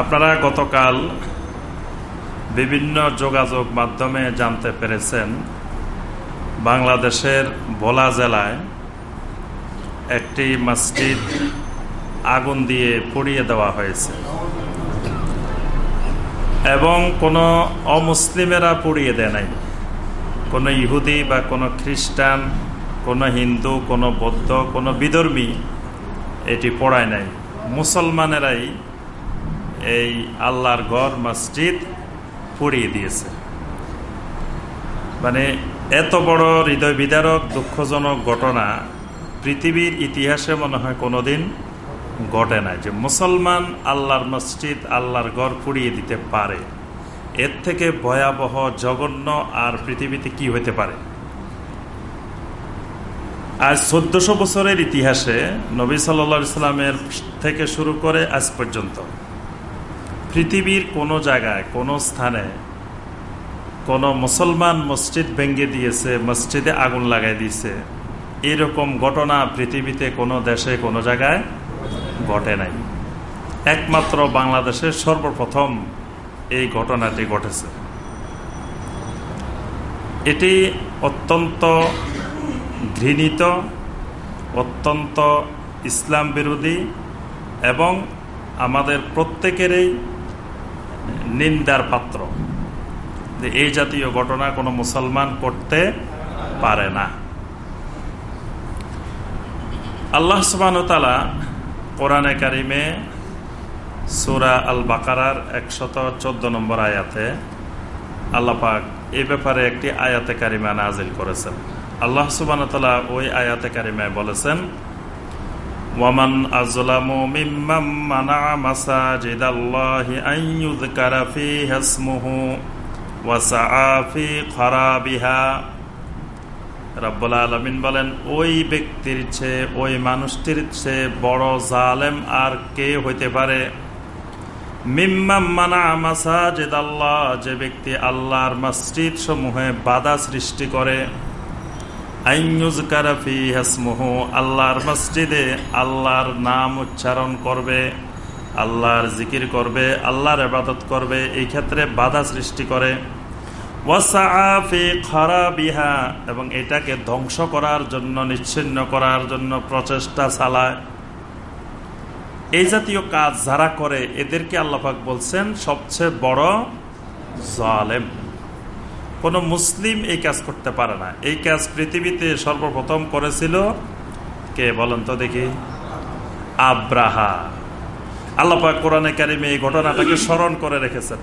আপনারা গতকাল বিভিন্ন যোগাযোগ মাধ্যমে জানতে পেরেছেন, বাংলাদেশের ভোলা জেলায় একটি মসজিদ আগুন দিয়ে পুড়িয়ে দেওয়া হয়েছে এবং কোনো অমুসলিমেরা পুড়িয়ে দেয় নাই। কোনো ইহুদি বা কোনো খ্রিস্টান, কোনো হিন্দু, কোনো বৌদ্ধ, কোনো বিধর্মী এটি পড়ায় নাই। মুসলমানেরাই এই আল্লাহর ঘর, মসজিদ পুড়িয়ে দিয়েছে। মানে এত বড় হৃদয় বিদারক দুঃখজনক ঘটনা পৃথিবীর ইতিহাসে মনে হয় কোনোদিন ঘটে না যে মুসলমান আল্লাহর মসজিদ, আল্লাহর ঘর পুড়িয়ে দিতে পারে। এর থেকে ভয়াবহ, জঘন্য আর পৃথিবীতে কি হতে পারে? আজ চোদ্দশো বছরের ইতিহাসে নবী সাল্লা ইসলামের থেকে শুরু করে আজ পর্যন্ত পৃথিবীর কোনো জায়গায়, কোনো স্থানে কোনো মুসলমান মসজিদ ভেঙে দিয়েছে, মসজিদে আগুন লাগাই দিয়েছে, এরকম ঘটনা পৃথিবীতে কোনো দেশে, কোনো জায়গায় ঘটে নাই। একমাত্র বাংলাদেশের সর্বপ্রথম এই ঘটনাটি ঘটেছে। এটি অত্যন্ত ঘৃণিত, অত্যন্ত ইসলাম বিরোধী এবং আমাদের প্রত্যেকেরই নিন্দার পাত্র। যে এই জাতীয় ঘটনা কোনো মুসলমান করতে পারে না। আল্লাহ সুবাহতালা কোরআনে কারিমে সুরা আল বাকারার একশত চোদ্দ নম্বর আয়াতে আল্লাপাক এই ব্যাপারে একটি আয়াতে কারিমা নাজিল করেছেন। আল্লাহ সুবানতলা ওই আয়াতে কারিমায় বলেছেন, ওয়ামান আজলামু বলেন, ওই ব্যক্তির চেয়ে, ওই মানুষটির চেয়ে বড় জালেম আর কে হইতে পারে? যে ব্যক্তি আল্লাহর মসজিদ সমূহে বাধা সৃষ্টি করে। আল্লাহর মসজিদে আল্লাহর নাম উচ্চারণ করবে, আল্লাহর জিকির করবে, আল্লাহর আবাদত করবে, এই ক্ষেত্রে বাধা সৃষ্টি করে। বিহা এবং এটাকে ধ্বংস করার জন্য, নিচ্ছিন্ন করার জন্য প্রচেষ্টা চালায়। এই জাতীয় কাজ যারা করে, এদেরকে আল্লাহাক বলছেন সবচেয়ে বড় জালেম। কোন মুসলিম এই কাজ করতে পারে না। এই কাজ পৃথিবীতে সর্বপ্রথম করেছিল কে বলেন তো দেখি? আব্রাহা। আল্লাপাক কোরআনে কারিমে এই ঘটনাটাকে স্মরণ করে রেখেছেন।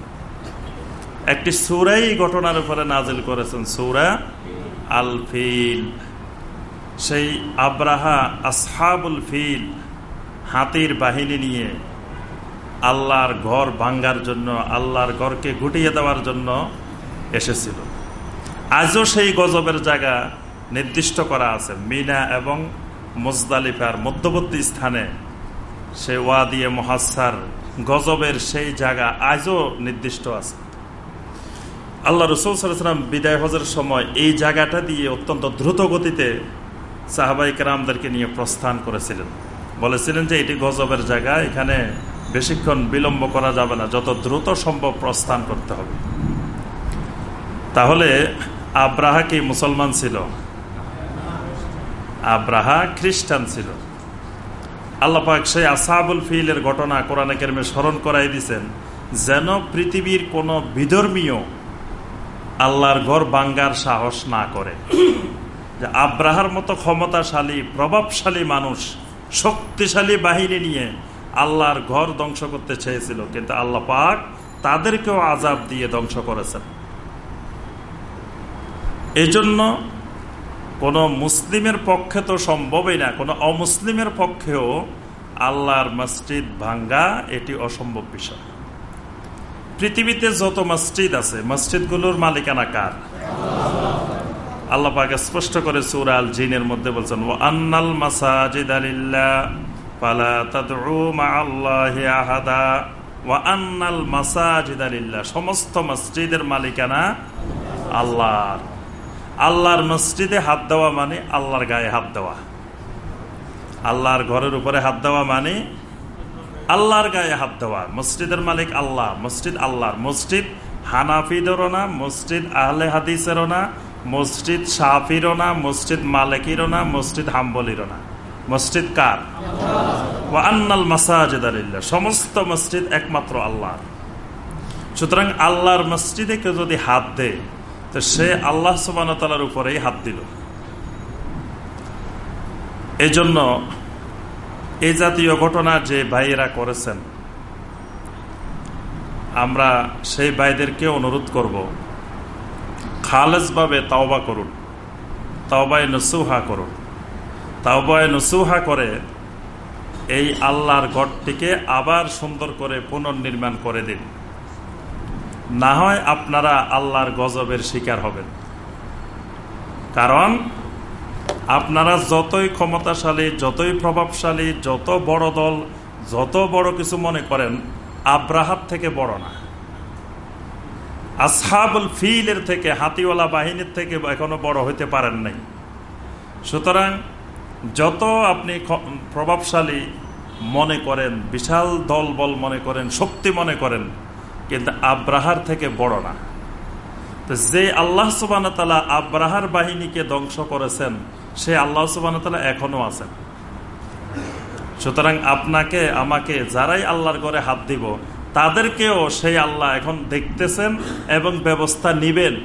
একটি সুরাই ঘটনার উপরে নাজিল করেছেন, সুরা আল ফিল সেই আব্রাহা, আসহাবুল ফিল হাতির বাহিনী নিয়ে আল্লাহর ঘর ভাঙ্গার জন্য, আল্লাহর ঘরকে গুটিয়ে দেওয়ার জন্য এসেছিল। আজও সেই গজবের জায়গা নির্দিষ্ট করা আছে। মিনা এবং মোজদালিফার মধ্যবর্তী স্থানে সে ওয়াদিয়ে মহাসার গজবের সেই জায়গা আজও নির্দিষ্ট আছে। আল্লাহ রসুল সাল্লাম বিদায় হজের সময় এই জায়গাটা দিয়ে অত্যন্ত দ্রুত গতিতে সাহাবাই কেরামদেরকে নিয়ে প্রস্থান করেছিলেন। বলেছিলেন যে এটি গজবের জায়গা, এখানে বেশিক্ষণ বিলম্ব করা যাবে না, যত দ্রুত সম্ভব প্রস্থান করতে হবে। তাহলে আব্রাহা কি মুসলমান ছিল? আব্রাহা খ্রিস্টান ছিল। আল্লাপাক সেই আসাবুল ফিলের ঘটনা কোরআনে কেরমে স্মরণ করাই দিছেন, যেন পৃথিবীর কোনো বিধর্মীয় আল্লাহর ঘর বাঙ্গার সাহস না করে। যে আব্রাহার মতো ক্ষমতাশালী, প্রভাবশালী মানুষ শক্তিশালী বাহিনী নিয়ে আল্লাহর ঘর ধ্বংস করতে চেয়েছিল, কিন্তু আল্লাহ পাক তাদেরকেও আজাব দিয়ে ধ্বংস করেছেন। এই জন্য কোনো মুসলিমের পক্ষে তো সম্ভবই না, কোনো অমুসলিমের পক্ষেও আল্লাহর মসজিদ ভাঙ্গা এটি অসম্ভব বিষয়। পৃথিবীতে যত মসজিদ আছে, মসজিদগুলোর মালিকানা কার? আল্লাহ পাকে স্পষ্ট করে সুরাল জিনের মধ্যে বলছেন ও আন্নাল মাসাজিদ আলিল্লাহ পালা তাদউ মা আল্লাহি আহাদা আন্নাল মাসাজিদ আলিল্লাহ সমস্ত মসজিদের মালিকানা আল্লাহর। আল্লাহর মসজিদে হাত দেওয়া মানে আল্লাহর গায়ে হাত দেওয়া। আল্লাহর ঘরের উপরে হাত দেওয়া মানে আল্লাহর গায়ে হাত দেওয়া। মসজিদের মালিক আল্লাহ, মসজিদ আল্লাহর। মসজিদ হানাফিদেরও না, মসজিদ আহলে হাদিসেরও না মসজিদ সাফিরও না, মসজিদ মালিকিরও না, মসজিদ হাম্বলিরও না। মসজিদ কার? আন্নাল মাসাজিদ আলিল্লাহ সমস্ত মসজিদ একমাত্র আল্লাহর। সুতরাং আল্লাহর মসজিদে কেউ যদি হাত দেয়, তো সে আল্লাহ সুবানতালার উপরেই হাত দিল। এই জন্য এই জাতীয় ঘটনা যে ভাইয়েরা করেছেন, আমরা সেই ভাইদেরকে অনুরোধ করব খালেজভাবে তাওবা করুন, তাওবায় নসুহা করুন। তাওবায় নসুহা করে এই আল্লাহর ঘরটিকে আবার সুন্দর করে পুনর্নির্মাণ করে দিন। না হয় আপনারা আল্লাহর গজবের শিকার হবেন। কারণ আপনারা যতই ক্ষমতাশালী, যতই প্রভাবশালী, যত বড় দল, যত বড় কিছু মনে করেন, আব্রাহাত থেকে বড় না। আসহাবুল ফিলের থেকে, হাতিওয়ালা বাহিনীর থেকে এখনও বড় হইতে পারেন নাই। সুতরাং যত আপনি প্রভাবশালী মনে করেন, বিশাল দল বল মনে করেন, শক্তি মনে করেন, কিন্তু আব্রাহার থেকে বড় না। তো যে আল্লাহ সুবান তালা আব্রাহার বাহিনীকে ধ্বংস করেছেন, সে আল্লাহ সুবান তালা এখনও আছেন। সুতরাং আপনাকে, আমাকে যারাই আল্লাহর ঘরে হাত দিব তাদেরকেও সেই আল্লাহ এখন দেখতেছেন এবং ব্যবস্থা নিবেন।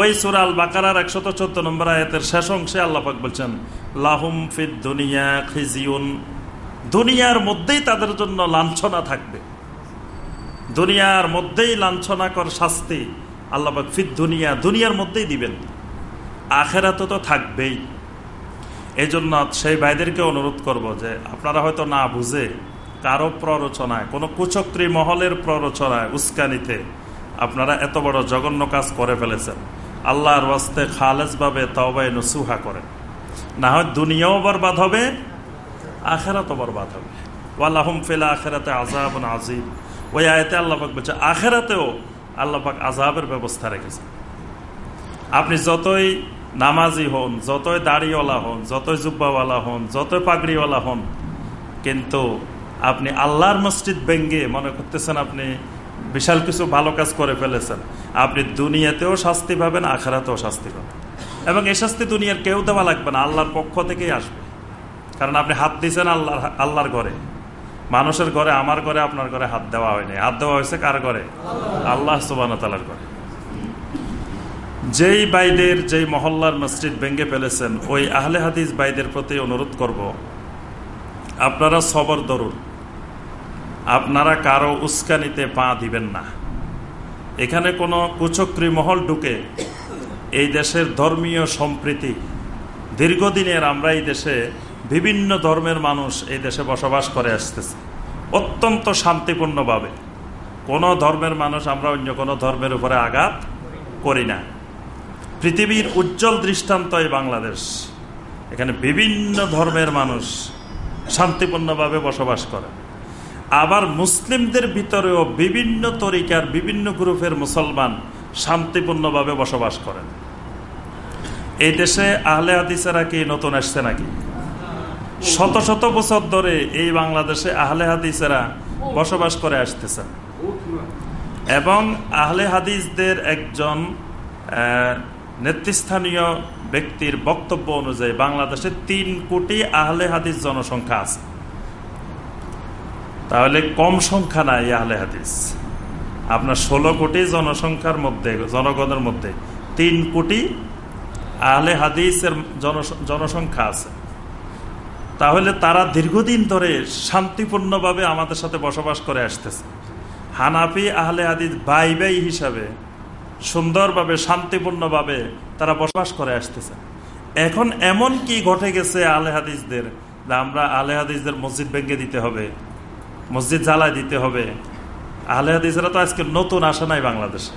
ওই সুরাল বাকারার একশত চোদ্দ নম্বর আয়তের শেষ অংশে আল্লাপাক বলছেন, লাহুম ফিদ দুনিয়া খিজিউন। দুনিয়ার মধ্যেই তাদের জন্য লাঞ্ছনা থাকবে। দুনিয়ার মধ্যেই লাঞ্ছনাকর শাস্তি আল্লাপাক ফিদ দুনিয়া, দুনিয়ার মধ্যেই দিবেন। আখেরাত তো থাকবেই। এই জন্য সেই ভাইদেরকে অনুরোধ করব যে, আপনারা হয়তো না বুঝে কারও প্ররোচনায়, কোনো কুচক্রী মহলের প্ররোচনায় উস্কানিতে আপনারা এত বড় জঘন্য কাজ করে ফেলেছেন। আল্লাহর ওয়াস্তে খালেজভাবে তবাই নসুহা করেন। না হয় দুনিয়াও বরবাদ হবে, আখেরাতও বরবাদ হবে। ওয়াল্লাহম ফেলা আখেরাতে আজাব আজিব ওই আয়তে আল্লাপাক বলছে, আখেরাতেও আল্লাপাক আজাবের ব্যবস্থা রেখেছেন। আপনি যতই নামাজি হন, যতই দাড়িওয়ালা হন, যতই জুব্বাওয়ালা হন, যতই পাগড়িওয়ালা হন, কিন্তু আপনি আল্লাহর মসজিদ ব্যঙ্গে মনে করতেছেন আপনি বিশাল কিছু ভালো কাজ করে ফেলেছেন। আপনি দুনিয়াতেও শাস্তি পাবেন, আখারাতেও শাস্তি পাবেন। এবং এই শাস্তি দুনিয়ার কেউ দেওয়া লাগবে না, আল্লাহর পক্ষ থেকেই আসবে। কারণ আপনি হাত দিয়েছেন আল্লাহ আল্লাহর ঘরে। মানুষের ঘরে, আমার ঘরে, আপনার ঘরে হাত দেওয়া হয়নি। হাত দেওয়া হয়েছে কার ঘরে? আল্লাহ সুবান তালার ঘরে। যেই বাইদের, যেই মহল্লার মসজিদ ভেঙ্গে ফেলেছেন, ওই আহলে হাদিস বাইদের প্রতি অনুরোধ করব, আপনারা সবর দরুন। আপনারা কারও উস্কানিতে পা দিবেন না। এখানে কোনো কুচক্রী মহল ঢুকে এই দেশের ধর্মীয় সম্প্রীতি। দীর্ঘদিনের আমরা এই দেশে বিভিন্ন ধর্মের মানুষ এই দেশে বসবাস করে আসতেছে। অত্যন্ত শান্তিপূর্ণভাবে। কোনো ধর্মের মানুষ আমরা অন্য কোনো ধর্মের উপরে আঘাত করি না। পৃথিবীর উজ্জ্বল দৃষ্টান্ত এই বাংলাদেশ। এখানে বিভিন্ন ধর্মের মানুষ শান্তিপূর্ণভাবে বসবাস করে। আবার মুসলিমদের ভিতরেও বিভিন্ন তরিকার, বিভিন্ন গ্রুপের মুসলমান শান্তিপূর্ণভাবে বসবাস করেন। এই দেশে আহলে হাদিসেরা কি নতুন আসছে নাকি? শত শত বছর ধরে এই বাংলাদেশে আহলে হাদিসেরা বসবাস করে আসতেছেন। এবং আহলে হাদিসদের একজন নেতৃস্থানীয় ব্যক্তির বক্তব্য অনুযায়ী বাংলাদেশে তিন কোটি আহলে হাদিস জনসংখ্যা আছে। তাহলে কম সংখ্যা নাই আহলে হাদিস। আপনার ষোলো কোটি জনসংখ্যার মধ্যে, জনগণের মধ্যে তিন কোটি আহলে হাদিসের জনসংখ্যা আছে। তাহলে তারা দীর্ঘদিন ধরে শান্তিপূর্ণভাবে আমাদের সাথে বসবাস করে আসতেছে। হানাফি আহলে হাদিস বাই বাই হিসাবে সুন্দরভাবে, শান্তিপূর্ণভাবে তারা বসবাস করে আসতেছে। এখন এমন কি ঘটে গেছে আলে হাদিসদের আমরা আলে হাদিসদের মসজিদ ভেঙে দিতে হবে মসজিদ জ্বালায় দিতে হবে। আহলে হাদিসরা তো আজকে নতুন আসা নাই বাংলাদেশে।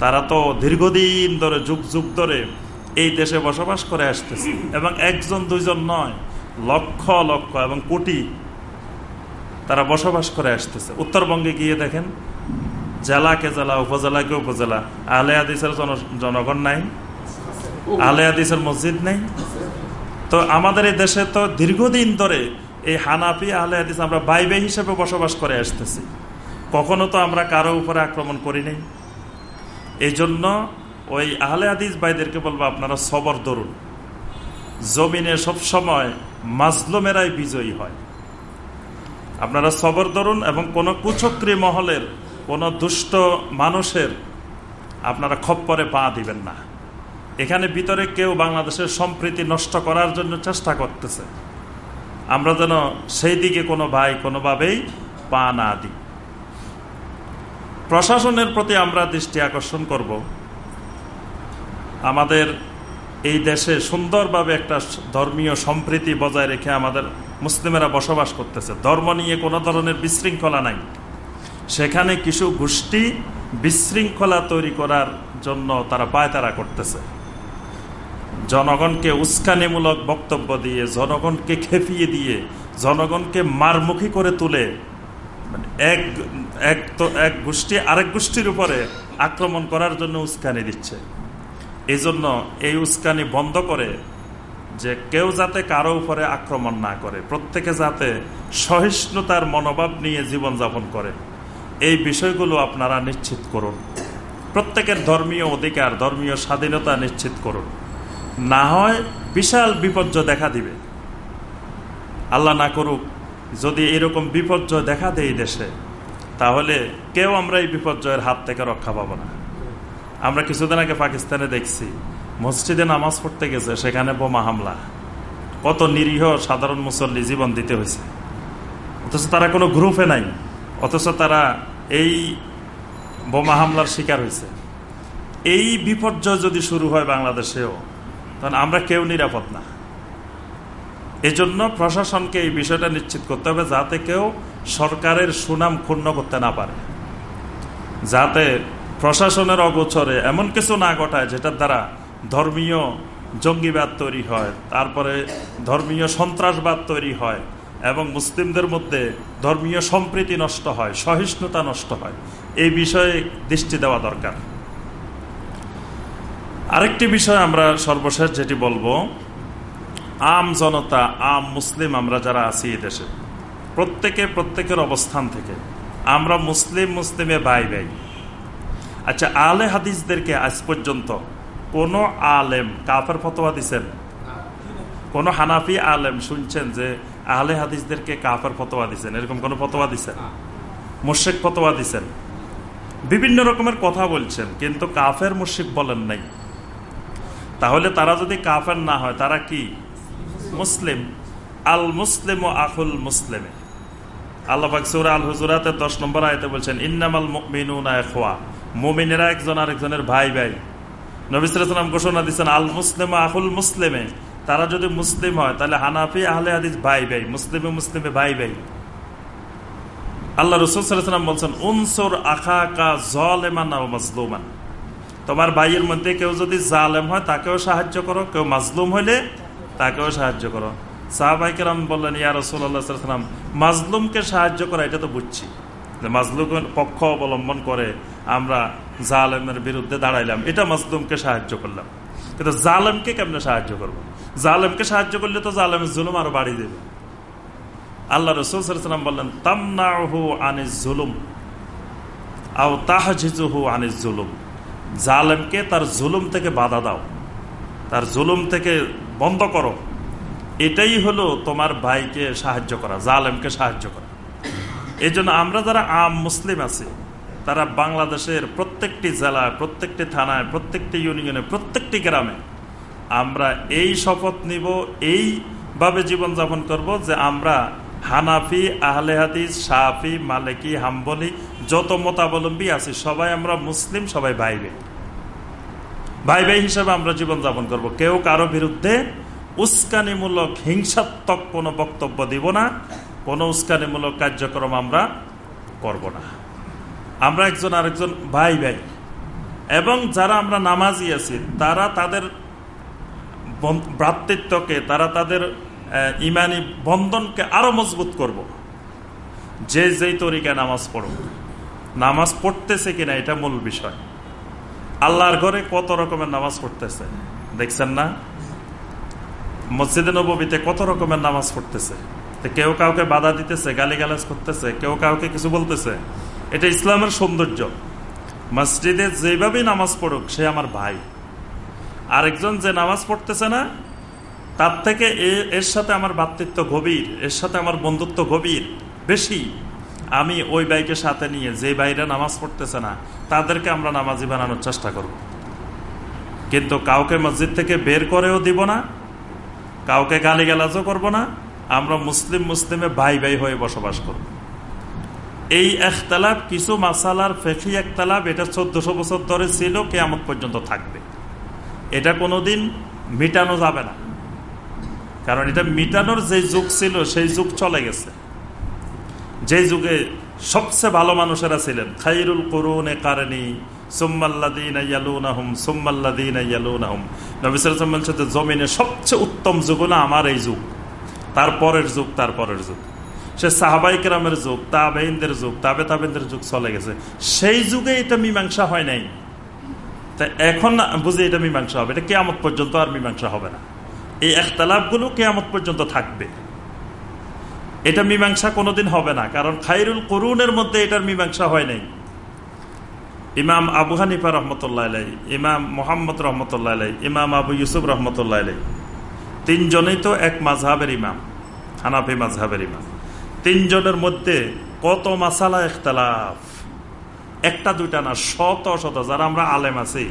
তারা তো দীর্ঘদিন ধরে, যুগ যুগ ধরে এই দেশে বসবাস করে আসতেছে। এবং একজন, দুইজন নয়, লক্ষ লক্ষ এবং কোটি তারা বসবাস করে আসতেছে। উত্তরবঙ্গে গিয়ে দেখেন, জেলাকে জেলা, উপজেলাকে উপজেলা। আলে হাদিসের জনগণ নাই। আলে হাদিসের মসজিদ নেই। তো আমাদের এই দেশে তো দীর্ঘদিন ধরে এই হানাফি আলে হাদিস আমরা বাইবে হিসেবে বসবাস করে আসতেছি। কখনো তো আমরা কারও উপরে আক্রমণ করি নাই। এই জন্য ওই আহলে হাদিস ভাইদেরকে বলব, আপনারা সবর ধরুন। জমিনে সবসময় মাজলুমেরাই বিজয়ী হয়। আপনারা সবর ধরুন এবং কোন কুচক্রী মহলের, কোন দুষ্ট মানুষের আপনারা খপ্পরে পা দিবেন না। এখানে ভিতরে কেউ বাংলাদেশের সম্প্রীতি নষ্ট করার জন্য চেষ্টা করতেছে। আমরা যেন সেই দিকে কোনো ভাই কোনোভাবেই পা না দিই। প্রশাসনের প্রতি আমরা দৃষ্টি আকর্ষণ করব। আমাদের এই দেশে সুন্দরভাবে একটা ধর্মীয় সম্প্রীতি বজায় রেখে আমাদের মুসলিমেরা বসবাস করতেছে। ধর্ম নিয়ে কোনো ধরনের বিশৃঙ্খলা নাই। সেখানে কিছু গোষ্ঠী বিশৃঙ্খলা তৈরি করার জন্য তারা পায়তারা করতেছে। জনগণকে উস্কানিমূলক বক্তব্য দিয়ে, জনগণকে খেপিয়ে দিয়ে, জনগণকে মারমুখী করে তুলে মানে এক এক তো এক গোষ্ঠী আরেক গোষ্ঠীর উপরে আক্রমণ করার জন্য উস্কানি দিচ্ছে। এই জন্য এই উস্কানি বন্ধ করে যে কেউ যাতে কারও উপরে আক্রমণ না করে, প্রত্যেকে যাতে সহিষ্ণুতার মনোভাব নিয়ে জীবনযাপন করে, এই বিষয়গুলো আপনারা নিশ্চিত করুন। প্রত্যেকের ধর্মীয় অধিকার, ধর্মীয় স্বাধীনতা নিশ্চিত করুন। না হয় বিশাল বিপর্যয় দেখা দিবে। আল্লাহ না করুক, যদি এরকম বিপর্যয় দেখা দেয় দেশে, তাহলে কেউ আমরা এই বিপর্যয়ের হাত থেকে রক্ষা পাবো না। আমরা কিছুদিন আগে পাকিস্তানে দেখছি, মসজিদে নামাজ পড়তে গেছে, সেখানে বোমা হামলা। কত নিরীহ সাধারণ মুসল্লি জীবন দিতে হয়েছে। অথচ তারা কোনো গ্রুপে নাই, অথচ তারা এই বোমা হামলার শিকার হয়েছে। এই বিপর্যয় যদি শুরু হয় বাংলাদেশেও তখন আমরা কেউ নিরাপদ না। এজন্য প্রশাসনকে এই বিষয়টা নিশ্চিত করতে হবে যাতে কেউ সরকারের সুনাম ক্ষুণ্ণ করতে না পারে। যাতে প্রশাসনের অগোচরে এমন কিছু না ঘটায় যেটার দ্বারা ধর্মীয় জঙ্গিবাদ তৈরি হয়, তারপরে ধর্মীয় সন্ত্রাসবাদ তৈরি হয় এবং মুসলিমদের মধ্যে ধর্মীয় সম্প্রীতি নষ্ট হয়, সহিষ্ণুতা নষ্ট হয়। এই বিষয়ে দৃষ্টি দেওয়া দরকার। আরেকটি বিষয় আমরা সর্বশেষ যেটি বলব, আম জনতা, আম মুসলিম আমরা যারা আছি এই দেশে, প্রত্যেকে প্রত্যেকের অবস্থান থেকে, আমরা মুসলিম মুসলিমে ভাই ভাই। আচ্ছা আলে হাদিসদেরকে আজ পর্যন্ত কোন আলেম, কাফের ফতোয়া দিচ্ছেন কোন হানাফি আলেম শুনছেন যে আহলে হাদিসদেরকে কাফের ফতোয়া দিচ্ছেন এরকম কোনো ফতোয়া দিচ্ছেন মুর্শেক ফতোয়া দিচ্ছেন বিভিন্ন রকমের কথা বলছেন, কিন্তু কাফের মুর্শিক বলেন নাই। তাহলে তারা যদি কাফের না হয়, তারা কি? মুসলিম। আল মুসলিম ও সুরা আল নম্বর আয়তে বলছেন একজন আরেকজনের ভাই ভাই। আল মুসলিম আহুল মুসলিমে। তারা যদি মুসলিম হয়, তাহলে হানাফি আহলে হাদিস ভাই ভাই, মুসলিমে মুসলিমে ভাই ভাই। আল্লাহ রসুলাম বলছেন, উনসর আখা কা জলেমান মাজলুমান। তোমার ভাইয়ের মধ্যে কেউ যদি জালেম হয়, তাকেও সাহায্য করো। কেউ মাজলুম হইলে তাকেও সাহায্য করো। সাহাবাইকেরাম বললেন, ইয়া রসুল্লাহাম মাজলুমকে সাহায্য করা এটা তো বুঝছি। যে মাজলুমের পক্ষ অবলম্বন করে আমরা জালেমের বিরুদ্ধে দাঁড়াইলাম। এটা মাজলুমকে সাহায্য করলাম। কিন্তু জালেমকে কেমনে সাহায্য করব। জালেমকে সাহায্য করলে তো জালেমের জুলুম আরও বাড়িয়ে দেবে। আল্লাহ রসুল রসুলাম বললেন তামনাহু আনিস জুলুম আও তাহজিজুহু আনিস জুলুম। জালেমকে তার জুলুম থেকে বাধা দাও, তার জুলুম থেকে বন্ধ করো। এটাই হলো তোমার ভাইকে সাহায্য করা, জালেমকে সাহায্য করা। এই আমরা যারা আম মুসলিম আছি, তারা বাংলাদেশের প্রত্যেকটি জেলায়, প্রত্যেকটি থানায়, প্রত্যেকটি ইউনিয়নে, প্রত্যেকটি গ্রামে আমরা এই শপথ নিব, এইভাবে জীবনযাপন করব যে আমরা হানাফি, আহলে হাদিস সাহাফি মালিকি, হাম্বলি যত মতাবলম্বী আছি, সবাই আমরা মুসলিম, সবাই ভাই ভাই ভাই ভাই হিসাবে আমরা জীবনযাপন করব। কেউ কারও বিরুদ্ধে উস্কানিমূলক, হিংসাত্মক কোনো বক্তব্য দিব না, কোনো উস্কানিমূলক কার্যক্রম আমরা করব না। আমরা একজন আরেকজন ভাই ভাই। এবং যারা আমরা নামাজি আছি, তারা তাদের ভ্রাতৃত্বকে, তারা তাদের ইমানি বন্ধনকে আরও মজবুত করব। যে যেই তরিকায় নামাজ পড়ুক। নামাজ পড়তেছে কিনা এটা মূল বিষয়। আল্লাহর ঘরে কত রকমের নামাজ পড়তেছে, দেখছেন না? মসজিদে নবীতে কত রকমের নামাজ পড়তেছে? কেউ কাউকে বাধা দিতেছে গালি গালাজ করতেছে, কেউ কাউকে কিছু বলতেছে। এটা ইসলামের সৌন্দর্য। মসজিদে যেভাবেই নামাজ পড়ুক, সে আমার ভাই। আরেকজন যে নামাজ পড়তেছে না, তার থেকে এর সাথে আমার ভাতৃত্ব গভীর, এর সাথে আমার বন্ধুত্ব গভীর, বেশি। আমি ওই ভাইকে সাথে নিয়ে যে বাইরে নামাজ পড়তেছে না, তাদেরকে আমরা নামাজি বানানোর চেষ্টা করব। কিন্তু কাউকে মসজিদ থেকে বের করেও দিব না, কাউকে গালিগালাজও করব না, আমরা মুসলিম মুসলিমে ভাই ভাই হয়ে বসবাস করব। এই একতলাপ কিছু মাসালার ফেকি একতলাপ এটা চোদ্দশো বছর ধরে ছিল, কেয়ামত পর্যন্ত থাকবে। এটা কোনোদিন মিটানো যাবে না। কারণ এটা মিটানোর যে যুগ ছিল, সেই যুগ চলে গেছে। যে যুগে সবচেয়ে ভালো মানুষেরা ছিলেন, খাইরুল করুন কারণী জমিনে সবচেয়ে উত্তম যুগ হলো আমার এই যুগ তারপরের যুগ যুগ। সে যুগ যুগ, তাবে যুগ চলে গেছে। সেই যুগে এটা মীমাংসা হয় নাই। তা এখন বুঝি এটা মীমাংসা হবে, এটা কেয়ামত পর্যন্ত আর মীমাংসা হবে না। এই একতলাপগুলো কেয়ামত পর্যন্ত থাকবে। এটা মীমাংসা কোনোদিন হবে না। কারণ খাইরুল করুনের মধ্যে এটার মীমাংসা হয় নাই। ইমাম আবু হানিফা রহমতুল্লাহ আলাই ইমাম মোহাম্মদ রহমতুল্লাহ আলাই ইমাম আবু ইউসুফ রহমতুল্লাহ আলাই তিনজনেই তো এক মাঝহাবের ইমাম, হানাফি মাঝহাবের ইমাম। তিনজনের মধ্যে কত মাসালা একতলাফ একটা দুইটা না, শত শত। যারা আমরা আলেম আছি,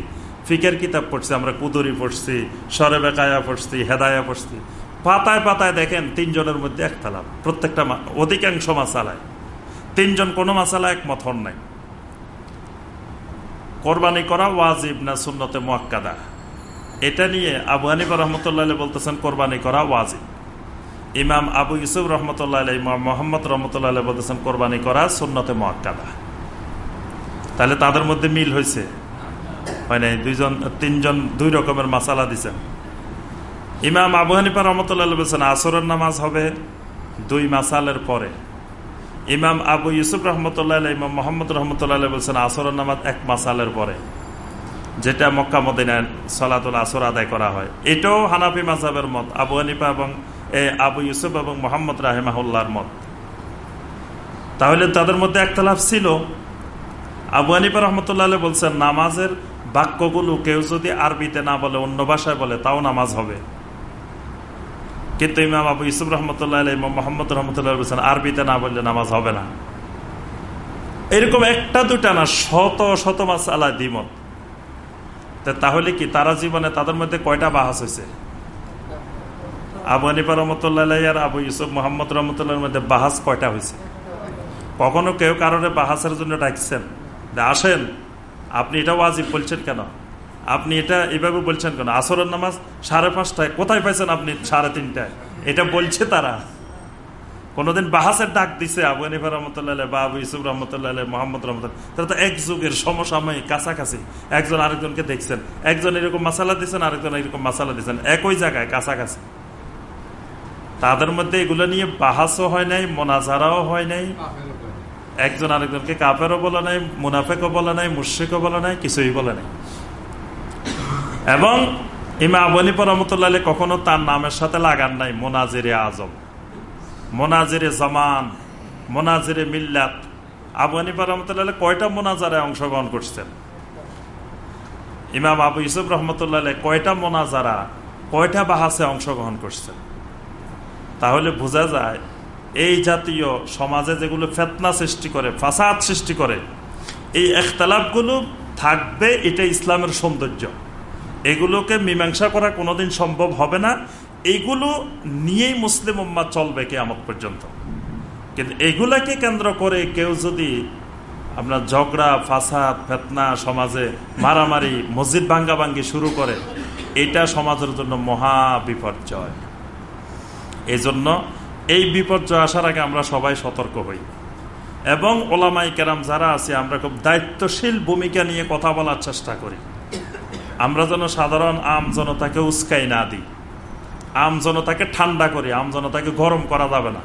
ফিকের কিতাব পড়ছি, আমরা কুদুরি পড়ছি সরে বেকায়া পড়ছি, হেদায়া পড়ছি। পাতায় পাতায় দেখেন তিনজনের মধ্যে একতলাফ প্রত্যেকটা অধিকাংশ মাসালায়। তিনজন কোনো মাসালা একমত হন নাই। কোরবানি করা ওয়াজিব না সুন্নতে মোয়াক্কাদা? এটা নিয়ে আবু হানিফা রহমতুল্লাহ বলতেছেন, কোরবানি করা ওয়াজিব। ইমাম আবু ইউসুফ রহমতুল্লাহ ইমাম মোহাম্মদ রহমতুল্লাহ বলতেছেন, কোরবানি করা সুন্নতে মোয়াক্কাদা। তাহলে তাদের মধ্যে মিল হয়েছে হয় দুইজন তিনজন দুই রকমের মাসালা দিচ্ছেন ইমাম আবু হানিফা রহমতুল্লাহ বলছেন, আসরের নামাজ হবে দুই মাসালের পরে। ইমাম আবু ইউসুফ রহমতুল্লাহ ইমাম মোহাম্মদ রহমতুল্লাহ বলছেন, আসরের নামাজ এক মাসালের পরে, যেটা মক্কা মদিনায় সলাতুল আসর আদায় করা হয়। এটাও হানাফি মাসাবের মত, আবু হানিফা এবং আবু ইউসুফ এবং মোহাম্মদ রাহেমাহুল্লার মত। তাহলে তাদের মধ্যে একতলাফ ছিল। আবু হানিফা রহমতুল্লাহ বলছেন, নামাজের বাক্যগুলো কেউ যদি আরবিতে না বলে, অন্য ভাষায় বলে, তাও নামাজ হবে। কিন্তু ইমাম আবু ইসুফ রহমতুল্লাহ ইমাম মোহাম্মদ রহমতুল্লাহ বলছেন, আরবিতে না বললে নামাজ হবে না। এরকম একটা দুটা না, শত শত মাস আল্লাহ দ্বিমত। তাহলে কি তারা জীবনে তাদের মধ্যে কয়টা বাহাস হয়েছে? আবু হানিফা রহমতুল্লাহ আর আবু ইউসুফ মোহাম্মদ রহমতুল্লাহর মধ্যে বাহাস কয়টা হয়েছে? কখনো কেউ কারণে বাহাসের জন্য ডাকছেন আসেন, আপনি এটা ওয়াজিব বলছেন কেন? আপনি এটা এভাবে বলছেন কেন? আসরের নামাজ সাড়ে পাঁচটায়, কোথায় পাইছেন আপনি সাড়ে তিনটায়? এটা বলছে তারা। কোনোদিন বাহাসের ডাক দিছে আবু হানিফা রহমতুল্লাহ বা আবু ইসুফ রহমতুল্লাহ মোহাম্মদ রহমতুল্লাহ তারা তো এক যুগের সমসাময়িক কাছাকাছি। একজন আরেকজনকে দেখছেন। একজন এরকম মাসালা দিচ্ছেন আরেকজন এরকম মাসালা দিচ্ছেন একই জায়গায়, কাছাকাছি। তাদের মধ্যে এগুলো নিয়ে বাহাসও হয় নাই, মোনাজারাও হয় নাই। একজন আরেকজনকে কাপেরও বলে নাই, মুনাফেকও বলে নাই মুর্শিকও বলে নাই, কিছুই বলে নাই। এবং ইমা আবনিপর রহমতুল্লাহ কখনো তার নামের সাথে লাগান নাই, মোনাজিরে আজম। মোনাজিরে জামান, মোনাজিরে মিল্লাত। আবু হানিফা রহমতুল্লাহ কয়টা মোনাজারে অংশগ্রহণ করছেন? ইমাম আবু ইউসুফ রহমতুল্লাহ কয়টা মোনাজারা, কয়টা বাহাসে অংশগ্রহণ করছেন? তাহলে বোঝা যায়, এই জাতীয় সমাজে যেগুলো ফেতনা সৃষ্টি করে, ফাসাদ সৃষ্টি করে, এই একতলাপগুলো থাকবে এটা ইসলামের সৌন্দর্য। এগুলোকে মীমাংসা করা কোনোদিন সম্ভব হবে না। এগুলো নিয়েই মুসলিম উম্মা চলবে কেয়ামত পর্যন্ত। কিন্তু এগুলাকে কেন্দ্র করে কেউ যদি আপনার ঝগড়া, ফাসাদ, ফেতনা, সমাজে মারামারি, মসজিদ ভাঙ্গাভাঙ্গি শুরু করে, এটা সমাজের জন্য মহা বিপর্যয়। এই জন্য এই বিপর্যয় আসার আগে আমরা সবাই সতর্ক হই। এবং ওলামাই কেরাম যারা আছে, আমরা খুব দায়িত্বশীল ভূমিকা নিয়ে কথা বলার চেষ্টা করি। আমরা যেন সাধারণ আম জনতাকে উস্কাই না দিই। আম জনতাকে ঠান্ডা করি, আম জনতাকে গরম করা যাবে না।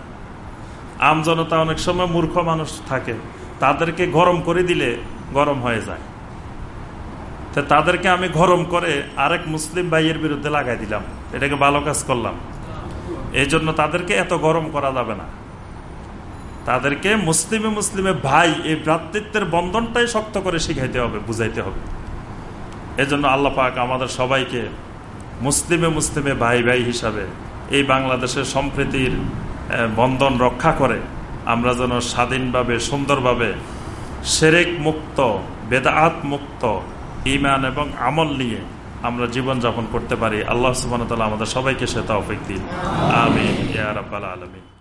আম জনতা অনেক সময় মূর্খ মানুষ থাকে, তাদেরকে গরম করে দিলে গরম হয়ে যায়। তো তাদেরকে আমি গরম করে আরেক মুসলিম ভাইয়ের বিরুদ্ধে লাগাই দিলাম, এটাকে ভালো কাজ করলাম। এই জন্য তাদেরকে এত গরম করা যাবে না। তাদেরকে মুসলিমে মুসলিমে ভাই, এই ভ্রাতৃত্বের বন্ধনটাই শক্ত করে শিখাইতে হবে, বুঝাইতে হবে। এজন্য আল্লাহ পাক আমাদের সবাইকে মুসলিমে মুসলিমে ভাই ভাই হিসাবে এই বাংলাদেশের সম্প্রীতির বন্ধন রক্ষা করে আমরা যেন স্বাধীনভাবে, সুন্দরভাবে সেরেক মুক্ত, বেদাত মুক্ত ইমান এবং আমল নিয়ে আমরা জীবনযাপন করতে পারি। আল্লাহ সুবান তালা আমাদের সবাইকে সে তৌফিক দিন। আমিন। ইয়া রাব্বাল আলামিন।